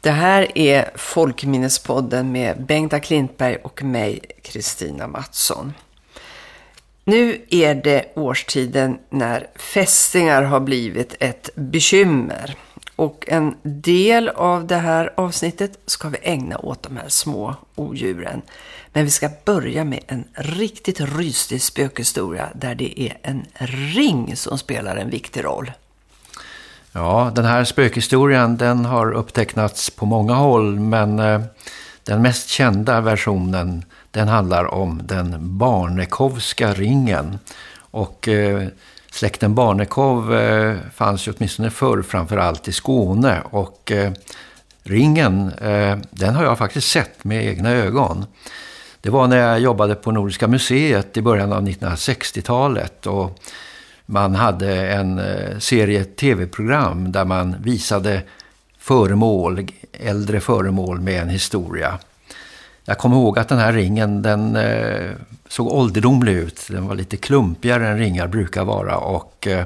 Det här är Folkminnespodden med Bengta Klintberg och mig, Kristina Mattsson. Nu är det årstiden när fästingar har blivit ett bekymmer. Och en del av det här avsnittet ska vi ägna åt de här små odjuren. Men vi ska börja med en riktigt ryslig spökhistoria där det är en ring som spelar en viktig roll. Ja, den här spökhistorien den har upptecknats på många håll men eh, den mest kända versionen den handlar om den Barnekovska ringen. Och eh, släkten Barnekov eh, fanns ju åtminstone förr framförallt i Skåne och eh, ringen eh, den har jag faktiskt sett med egna ögon. Det var när jag jobbade på Nordiska museet i början av 1960-talet och man hade en eh, serie tv-program där man visade föremål, äldre föremål med en historia. Jag kommer ihåg att den här ringen den eh, såg ålderdomlig ut. Den var lite klumpigare än ringar brukar vara och eh,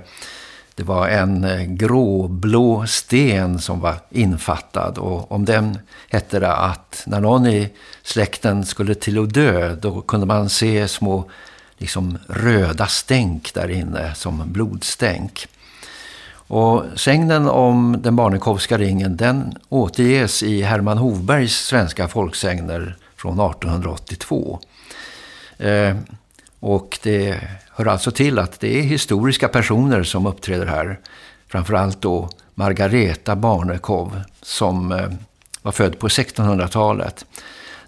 det var en eh, gråblå sten som var infattad och om den hette det att när någon i släkten skulle till och dö då kunde man se små liksom röda stänk där inne som blodstänk. Och sägnen om den Barnekovska ringen den återges i Herman Hovbergs svenska folksägner från 1882. Eh, och det hör alltså till att det är historiska personer som uppträder här. Framförallt då Margareta Barnekov som eh, var född på 1600-talet.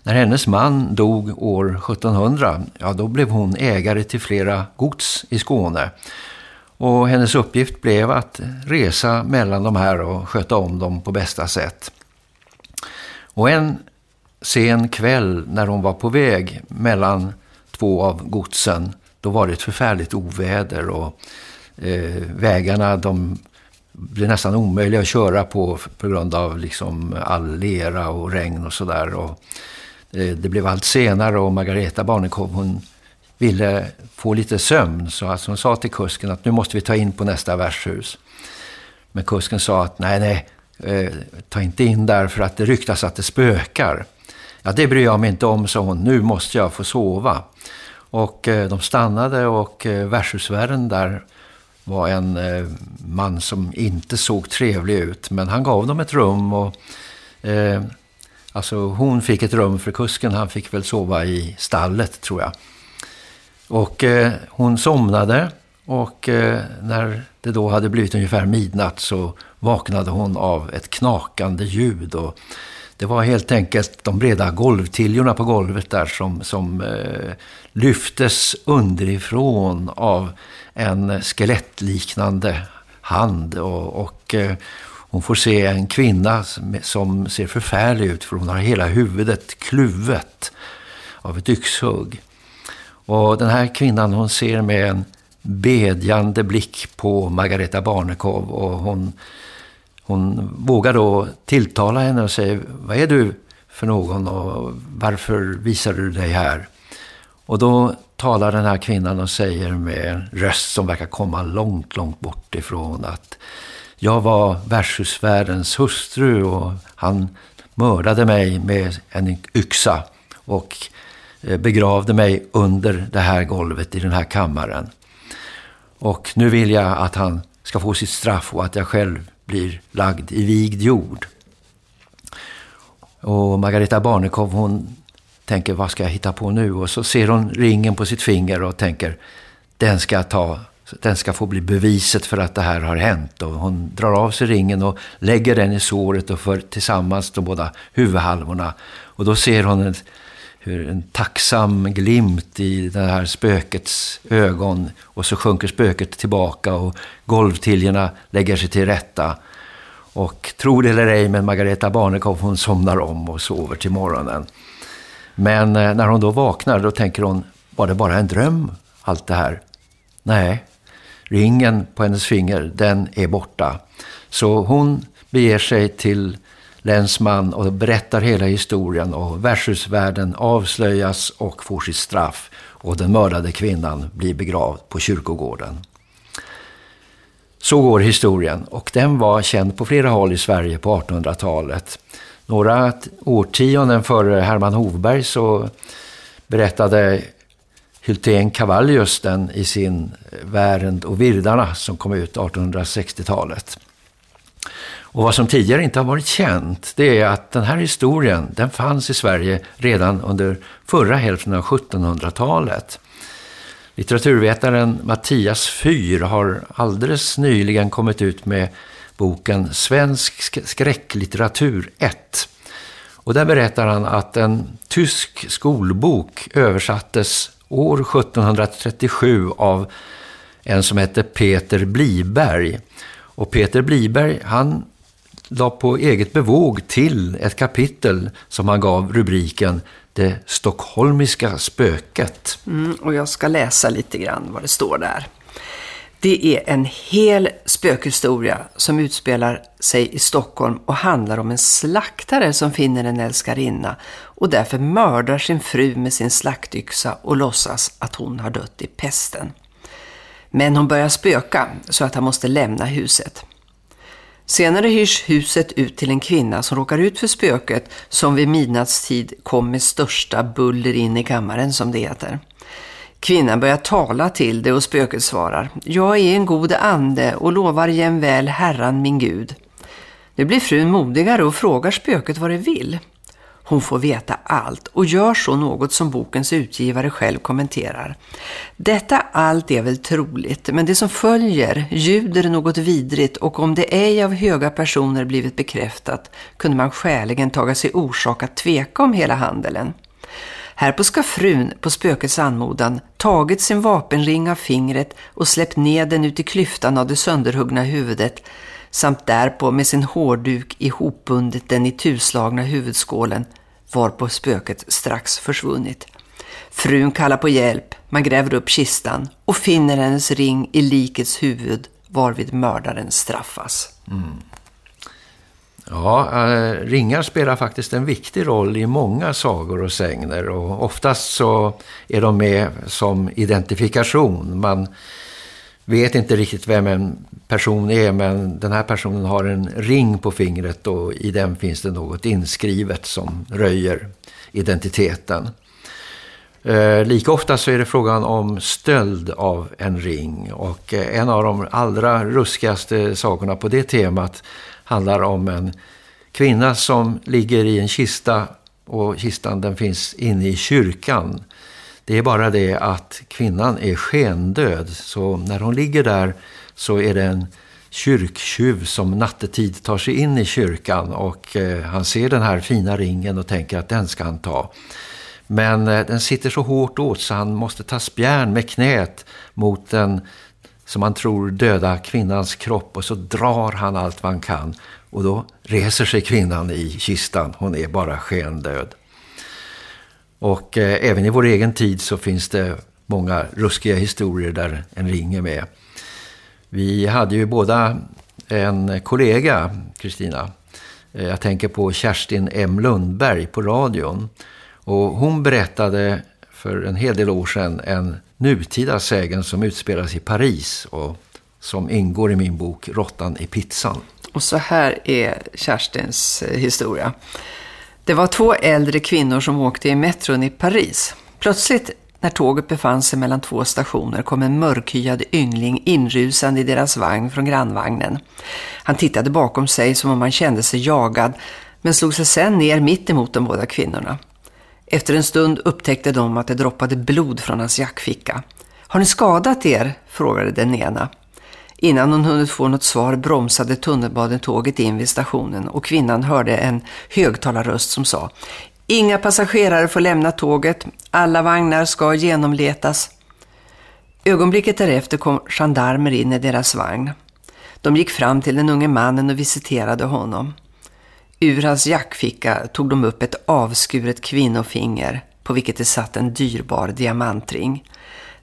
När hennes man dog år 1700, ja då blev hon ägare till flera gods i Skåne. Och hennes uppgift blev att resa mellan de här och sköta om dem på bästa sätt. Och en sen kväll när hon var på väg mellan två av godsen, då var det ett förfärligt oväder och eh, vägarna de blev nästan omöjliga att köra på på grund av liksom all lera och regn och sådär. Och Eh, det blev allt senare och Margareta Barnekow hon ville få lite sömn så alltså hon sa till kusken att nu måste vi ta in på nästa värdshus. Men kusken sa att nej nej, eh, ta inte in där för att det ryktas att det spökar. Ja, det bryr jag mig inte om, sa hon. Nu måste jag få sova. Och eh, de stannade och eh, värdshusvärden där var en eh, man som inte såg trevlig ut. Men han gav dem ett rum och eh, alltså hon fick ett rum för kusken. Han fick väl sova i stallet tror jag. Och eh, hon somnade och eh, när det då hade blivit ungefär midnatt så vaknade hon av ett knakande ljud och det var helt enkelt de breda golvtiljorna på golvet där som, som eh, lyftes underifrån av en skelettliknande hand. Och, och eh, hon får se en kvinna som, ser förfärlig ut för hon har hela huvudet kluvet av ett yxhugg. Och den här kvinnan hon ser med en bedjande blick på Margareta Barnekow och hon hon vågar då tilltala henne och säger vad är du för någon och varför visar du dig här? Och då talar den här kvinnan och säger med en röst som verkar komma långt, långt bort ifrån att jag var värdshusvärdens hustru och han mördade mig med en yxa och eh, begravde mig under det här golvet i den här kammaren. Och nu vill jag att han ska få sitt straff och att jag själv blir lagd i vigd jord. Och Margareta Barnekow hon tänker vad ska jag hitta på nu? Och så ser hon ringen på sitt finger och tänker den ska jag ta den ska få bli beviset för att det här har hänt. Och hon drar av sig ringen och lägger den i såret och för tillsammans de båda huvudhalvorna. Och då ser hon en, hur en tacksam glimt i det här spökets ögon och så sjunker spöket tillbaka och golvtiljorna lägger sig till rätta. Och tro det eller ej, men Margareta Barnekow hon somnar om och sover till morgonen. Men eh, när hon då vaknar då tänker hon, var det bara en dröm allt det här? Nej, ringen på hennes finger den är borta. Så hon beger sig till länsman och berättar hela historien och värdshusvärden avslöjas och får sitt straff och den mördade kvinnan blir begravd på kyrkogården. Så går historien och den var känd på flera håll i Sverige på 1800-talet. Några årtionden före Herman Hovberg så berättade Hyltén Cavallius den i sin eh, Värend och Virdarna som kom ut 1860-talet. Och vad som tidigare inte har varit känt det är att den här historien den fanns i Sverige redan under förra hälften av 1700-talet. Litteraturvetaren Mattias Fyr har alldeles nyligen kommit ut med boken Svensk skräcklitteratur 1. Och där berättar han att en tysk skolbok översattes år 1737 av en som hette Peter Bliberg. Och Peter Bliberg han la på eget bevåg till ett kapitel som han gav rubriken Det stockholmiska spöket. Mm, och jag ska läsa lite grann vad det står där. Det är en hel spökhistoria som utspelar sig i Stockholm och handlar om en slaktare som finner en älskarinna och därför mördar sin fru med sin slaktyxa och låtsas att hon har dött i pesten. Men hon börjar spöka så att han måste lämna huset. Senare hyrs huset ut till en kvinna som råkar ut för spöket som vid midnattstid kom med största buller in i kammaren som det heter. Kvinnan börjar tala till det och spöket svarar Jag är en god ande och lovar jämväl Herran min Gud. Nu blir frun modigare och frågar spöket vad det vill. Hon får veta allt och gör så något som bokens utgivare själv kommenterar. Detta allt är väl troligt, men det som följer ljuder något vidrigt och om det ej av höga personer blivit bekräftat kunde man skäligen taga sig orsak att tveka om hela handelen. Härpå ska frun på spökets anmodan tagit sin vapenring av fingret och släppt ned den ut i klyftan av det sönderhuggna huvudet samt därpå med sin hårduk ihopbundet den i tuslagna huvudskålen varpå spöket strax försvunnit. Frun kallar på hjälp, man gräver upp kistan och finner hennes ring i likets huvud varvid mördaren straffas. Mm. Ja, eh, ringar spelar faktiskt en viktig roll i många sagor och sägner och oftast så är de med som identifikation. Man vet inte riktigt vem en person är men den här personen har en ring på fingret och i den finns det något inskrivet som röjer identiteten. Eh, lika ofta så är det frågan om stöld av en ring och en av de allra ruskigaste sagorna på det temat handlar om en kvinna som ligger i en kista och kistan den finns inne i kyrkan. Det är bara det att kvinnan är skendöd så när hon ligger där så är det en kyrktjuv som nattetid tar sig in i kyrkan och eh, han ser den här fina ringen och tänker att den ska han ta. Men eh, den sitter så hårt åt så han måste ta spjärn med knät mot den som han tror döda kvinnans kropp och så drar han allt vad han kan och då reser sig kvinnan i kistan. Hon är bara skendöd. Och eh, även i vår egen tid så finns det många ruskiga historier där en ring är med. Vi hade ju båda en kollega, Kristina. Eh, jag tänker på Kerstin M. Lundberg på radion. Och hon berättade för en hel del år sedan en nutida sägen som utspelas i Paris och som ingår i min bok Råttan i pizzan. Och så här är Kerstins eh, historia. Det var två äldre kvinnor som åkte i metron i Paris. Plötsligt när tåget befann sig mellan två stationer kom en mörkhyad yngling inrusande i deras vagn från grannvagnen. Han tittade bakom sig som om han kände sig jagad men slog sig sen ner mitt emot de båda kvinnorna. Efter en stund upptäckte de att det droppade blod från hans jackficka. Har ni skadat er? frågade den ena. Innan hon hunnit få något svar bromsade tunnelbanetåget in vid stationen och kvinnan hörde en högtalarröst som sa Inga passagerare får lämna tåget. Alla vagnar ska genomletas. Ögonblicket därefter kom gendarmer in i deras vagn. De gick fram till den unge mannen och visiterade honom. Ur hans jackficka tog de upp ett avskuret kvinnofinger på vilket det satt en dyrbar diamantring.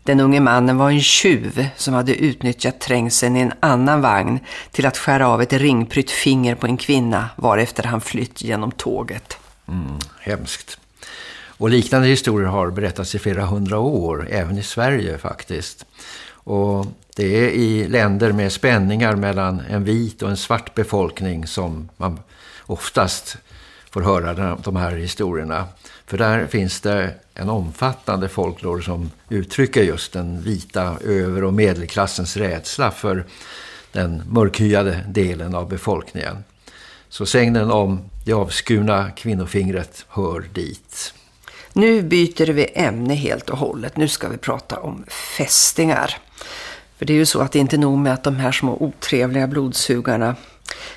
Den unge mannen var en tjuv som hade utnyttjat trängseln i en annan vagn till att skära av ett ringprytt finger på en kvinna varefter han flytt genom tåget. Mm, hemskt. Och liknande historier har berättats i flera hundra år, även i Sverige faktiskt. Och det är i länder med spänningar mellan en vit och en svart befolkning som man oftast får höra de här historierna. För där finns det en omfattande folklor som uttrycker just den vita över- och medelklassens rädsla för den mörkhyade delen av befolkningen. Så sägnen om det avskurna kvinnofingret hör dit. Nu byter vi ämne helt och hållet. Nu ska vi prata om fästingar. För det är ju så att det inte är nog med att de här små otrevliga blodsugarna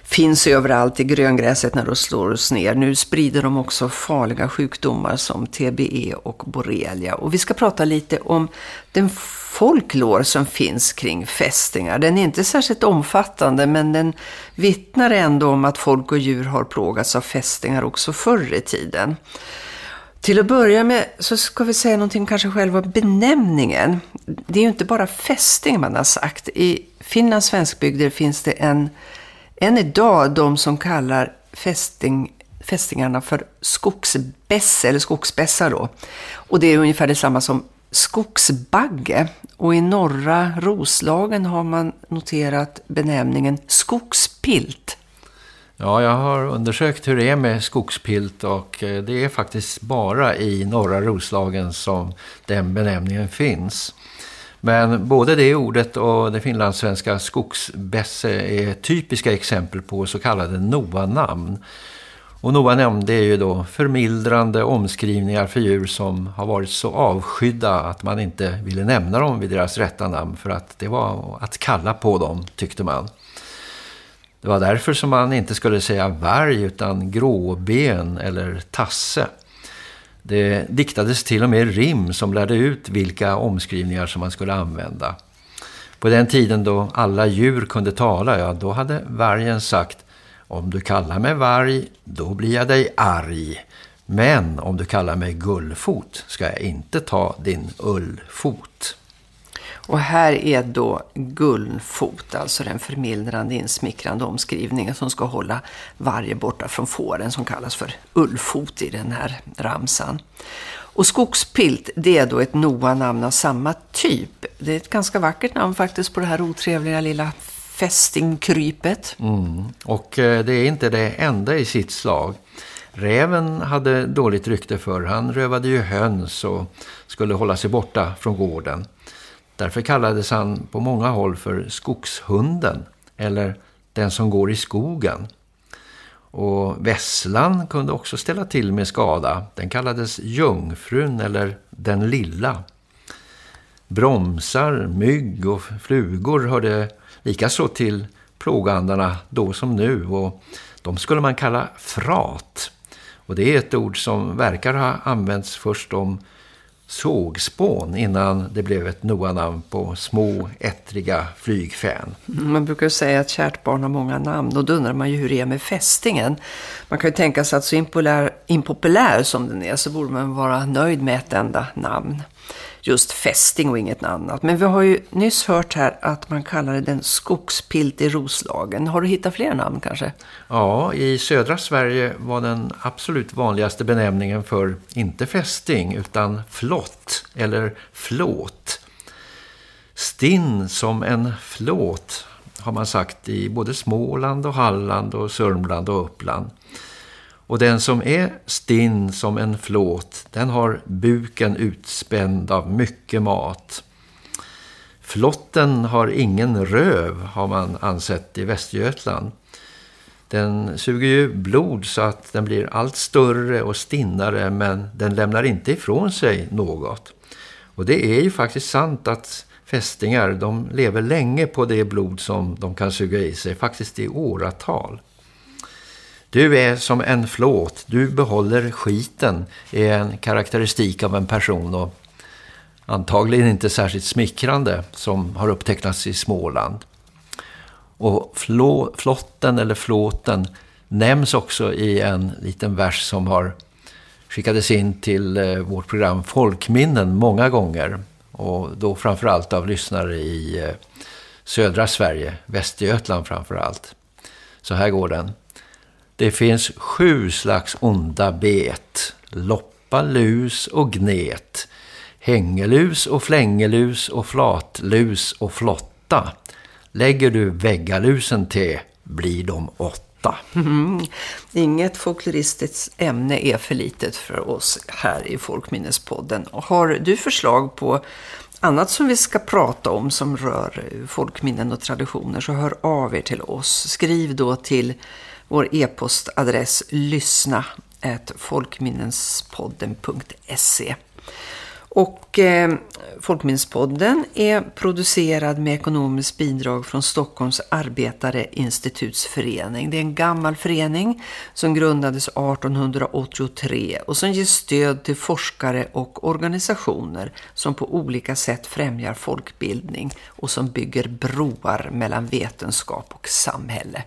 finns överallt i gröngräset när de slår oss ner. Nu sprider de också farliga sjukdomar som TBE och borrelia. Och vi ska prata lite om den folklor som finns kring fästingar. Den är inte särskilt omfattande men den vittnar ändå om att folk och djur har plågats av fästingar också förr i tiden. Till att börja med så ska vi säga någonting kanske själva benämningen. Det är ju inte bara fästing man har sagt. I Finlands svenskbygder finns det en, än idag de som kallar fästing, fästingarna för skogsbässe eller skogsbässa då. Och det är ungefär detsamma som skogsbagge. Och i norra Roslagen har man noterat benämningen skogspilt. Ja, jag har undersökt hur det är med skogspilt och eh, det är faktiskt bara i norra Roslagen som den benämningen finns. Men både det ordet och det finlandssvenska skogsbässe är typiska exempel på så kallade Noa-namn. Och Noa-namn det är ju då förmildrande omskrivningar för djur som har varit så avskydda att man inte ville nämna dem vid deras rätta namn för att det var att kalla på dem tyckte man. Det var därför som man inte skulle säga varg utan gråben eller tasse. Det diktades till och med rim som lärde ut vilka omskrivningar som man skulle använda. På den tiden då alla djur kunde tala, ja då hade vargen sagt om du kallar mig varg, då blir jag dig arg. Men om du kallar mig gullfot ska jag inte ta din ullfot. Och här är då gullfot, alltså den förmildrande insmickrande omskrivningen som ska hålla varje borta från fåren som kallas för ullfot i den här ramsan. Och skogspilt, det är då ett Noa-namn av samma typ. Det är ett ganska vackert namn faktiskt på det här otrevliga lilla fästingkrypet. Mm. Och eh, det är inte det enda i sitt slag. Räven hade dåligt rykte för. Han rövade ju höns och skulle hålla sig borta från gården. Därför kallades han på många håll för skogshunden eller den som går i skogen. Och vässlan kunde också ställa till med skada. Den kallades jungfrun eller den lilla. Bromsar, mygg och flugor hörde likaså till plågandarna då som nu och de skulle man kalla frat. Och det är ett ord som verkar ha använts först om sågspån innan det blev ett Noa-namn på små, ettriga flygfän. Man brukar säga att kärt barn har många namn och då undrar man ju hur det är med fästingen. Man kan ju tänka sig att så impopulär, impopulär som den är så borde man vara nöjd med ett enda namn just fästing och inget annat. Men vi har ju nyss hört här att man kallar den skogspilt i Roslagen. Har du hittat fler namn kanske? Ja, i södra Sverige var den absolut vanligaste benämningen för inte fästing utan flott eller flåt. Stinn som en flåt har man sagt i både Småland och Halland och Sörmland och Uppland. Och den som är stinn som en flåt, den har buken utspänd av mycket mat. Flotten har ingen röv, har man ansett i Västergötland. Den suger ju blod så att den blir allt större och stinnare men den lämnar inte ifrån sig något. Och det är ju faktiskt sant att fästingar de lever länge på det blod som de kan suga i sig, faktiskt i åratal. Du är som en flåt, du behåller skiten är en karaktäristik av en person och antagligen inte särskilt smickrande som har upptecknats i Småland. Och flå, flotten eller flåten nämns också i en liten vers som har skickades in till eh, vårt program Folkminnen många gånger. Och då framförallt av lyssnare i eh, södra Sverige, Västergötland framförallt. Så här går den. Det finns sju slags onda bet. Loppa, lus och gnet. Hängelus och flängelus och flatlus och flotta. Lägger du väggalusen till blir de åtta. Mm. Inget folkloristiskt ämne är för litet för oss här i Folkminnespodden. Har du förslag på annat som vi ska prata om som rör folkminnen och traditioner så hör av er till oss. Skriv då till vår e-postadress lyssna folkminnespodden.se och eh, Folkminnespodden är producerad med ekonomiskt bidrag från Stockholms arbetareinstitutsförening. Det är en gammal förening som grundades 1883 och som ger stöd till forskare och organisationer som på olika sätt främjar folkbildning och som bygger broar mellan vetenskap och samhälle.